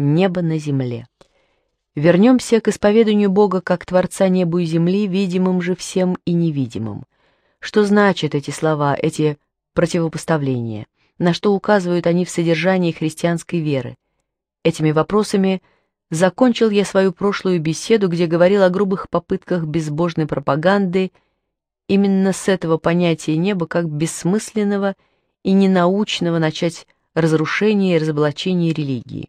Небо на земле. Вернемся к исповеданию Бога как Творца неба и земли, видимым же всем и невидимым. Что значат эти слова, эти противопоставления? На что указывают они в содержании христианской веры? Этими вопросами закончил я свою прошлую беседу, где говорил о грубых попытках безбожной пропаганды именно с этого понятия неба как бессмысленного и ненаучного начать разрушение и разоблачение религии.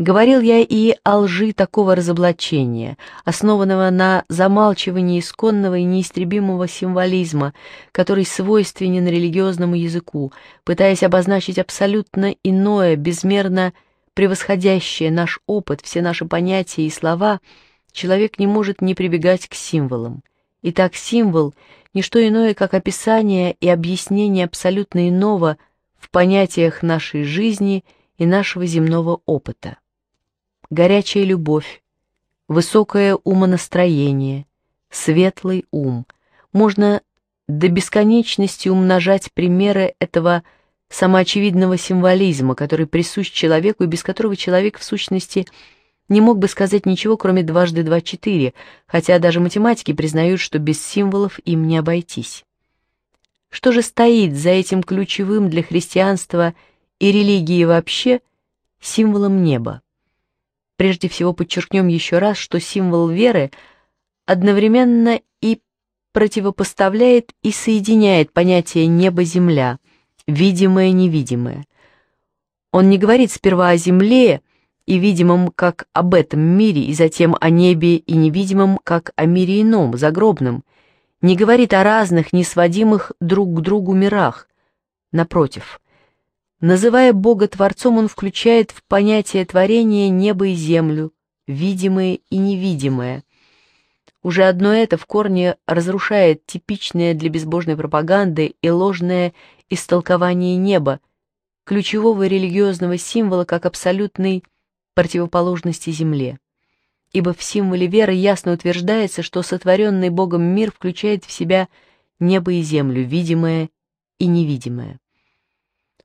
Говорил я и о лжи такого разоблачения, основанного на замалчивании исконного и неистребимого символизма, который свойственен религиозному языку, пытаясь обозначить абсолютно иное, безмерно превосходящее наш опыт, все наши понятия и слова, человек не может не прибегать к символам. Итак, символ – не что иное, как описание и объяснение абсолютно иного в понятиях нашей жизни и нашего земного опыта горячая любовь, высокое умонастроение, светлый ум. Можно до бесконечности умножать примеры этого самоочевидного символизма, который присущ человеку и без которого человек в сущности не мог бы сказать ничего, кроме дважды два четыре, хотя даже математики признают, что без символов им не обойтись. Что же стоит за этим ключевым для христианства и религии вообще символом неба? Прежде всего подчеркнем еще раз, что символ веры одновременно и противопоставляет и соединяет понятия «небо-земля», «видимое-невидимое». Он не говорит сперва о земле и видимом как об этом мире, и затем о небе и невидимом как о мире ином, загробном, не говорит о разных, несводимых друг к другу мирах. Напротив – Называя Бога Творцом, он включает в понятие творения небо и землю, видимое и невидимое. Уже одно это в корне разрушает типичное для безбожной пропаганды и ложное истолкование неба, ключевого религиозного символа как абсолютной противоположности земле. Ибо в символе веры ясно утверждается, что сотворенный Богом мир включает в себя небо и землю, видимое и невидимое.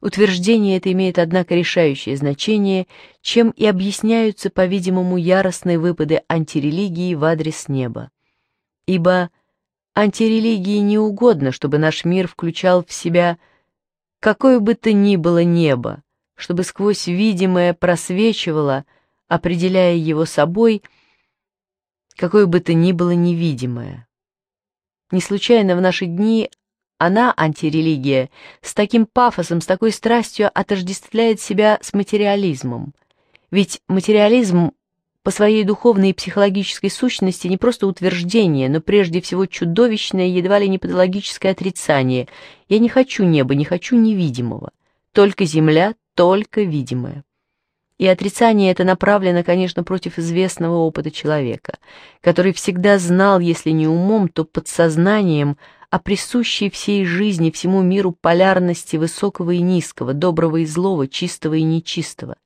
Утверждение это имеет, однако, решающее значение, чем и объясняются, по-видимому, яростные выпады антирелигии в адрес неба. Ибо антирелигии не угодно, чтобы наш мир включал в себя какое бы то ни было небо, чтобы сквозь видимое просвечивало, определяя его собой, какое бы то ни было невидимое. Не случайно в наши дни она, антирелигия, с таким пафосом, с такой страстью отождествляет себя с материализмом. Ведь материализм по своей духовной и психологической сущности не просто утверждение, но прежде всего чудовищное, едва ли не патологическое отрицание. Я не хочу неба, не хочу невидимого. Только земля, только видимое. И отрицание это направлено, конечно, против известного опыта человека, который всегда знал, если не умом, то подсознанием о присущей всей жизни, всему миру полярности высокого и низкого, доброго и злого, чистого и нечистого.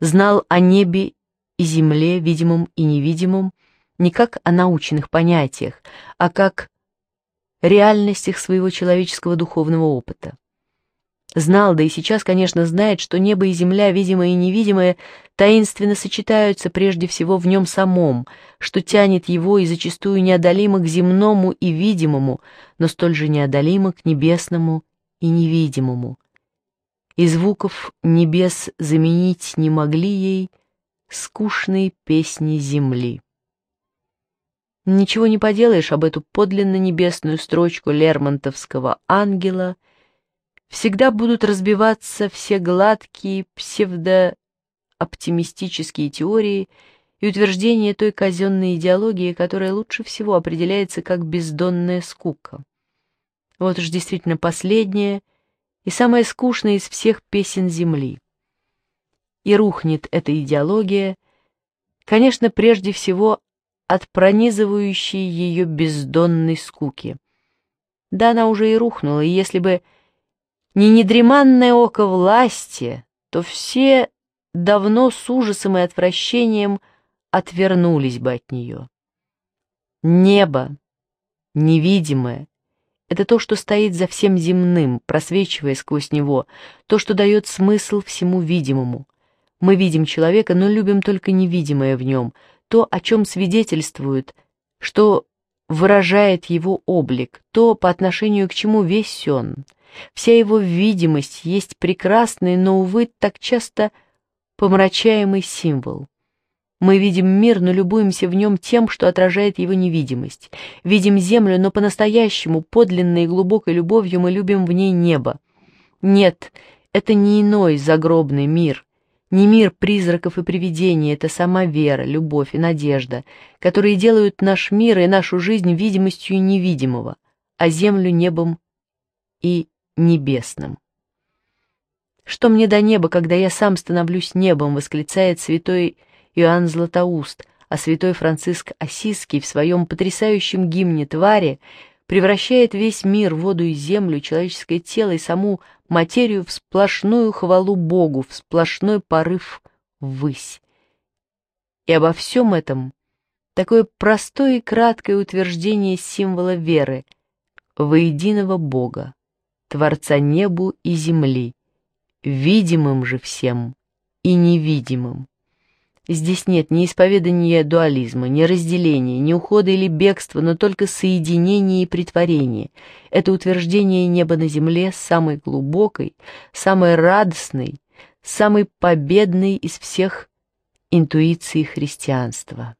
Знал о небе и земле, видимом и невидимом, не как о научных понятиях, а как реальностях своего человеческого духовного опыта. Знал, да и сейчас, конечно, знает, что небо и земля, видимое и невидимое, таинственно сочетаются прежде всего в нем самом, что тянет его и зачастую неодолимо к земному и видимому, но столь же неодолимо к небесному и невидимому. И звуков небес заменить не могли ей скучные песни земли. Ничего не поделаешь об эту подлинно небесную строчку лермонтовского ангела — всегда будут разбиваться все гладкие псевдооптимистические теории и утверждения той казенной идеологии, которая лучше всего определяется как бездонная скука. Вот уж действительно последняя и самая скучная из всех песен Земли. И рухнет эта идеология, конечно, прежде всего от пронизывающей ее бездонной скуки. Да, она уже и рухнула, и если бы не недреманное око власти, то все давно с ужасом и отвращением отвернулись бы от нее. Небо, невидимое, это то, что стоит за всем земным, просвечивая сквозь него, то, что дает смысл всему видимому. Мы видим человека, но любим только невидимое в нем, то, о чем свидетельствует, что выражает его облик, то, по отношению к чему весь он. Вся его видимость есть прекрасный, но, увы, так часто помрачаемый символ. Мы видим мир, но любуемся в нем тем, что отражает его невидимость. Видим землю, но по-настоящему, подлинной и глубокой любовью мы любим в ней небо. Нет, это не иной загробный мир. Не мир призраков и привидений, это сама вера, любовь и надежда, которые делают наш мир и нашу жизнь видимостью невидимого, а землю небом и небесным. «Что мне до неба, когда я сам становлюсь небом?» — восклицает святой Иоанн Златоуст, а святой Франциск Осиский в своем потрясающем гимне «Твари» превращает весь мир, воду и землю, человеческое тело и саму материю в сплошную хвалу Богу, в сплошной порыв ввысь. И обо всем этом такое простое и краткое утверждение символа веры, воединого Бога. Творца небу и земли, видимым же всем и невидимым. Здесь нет ни исповедания дуализма, ни разделения, ни ухода или бегства, но только соединение и притворение. Это утверждение неба на земле самой глубокой, самой радостной, самой победной из всех интуиций христианства.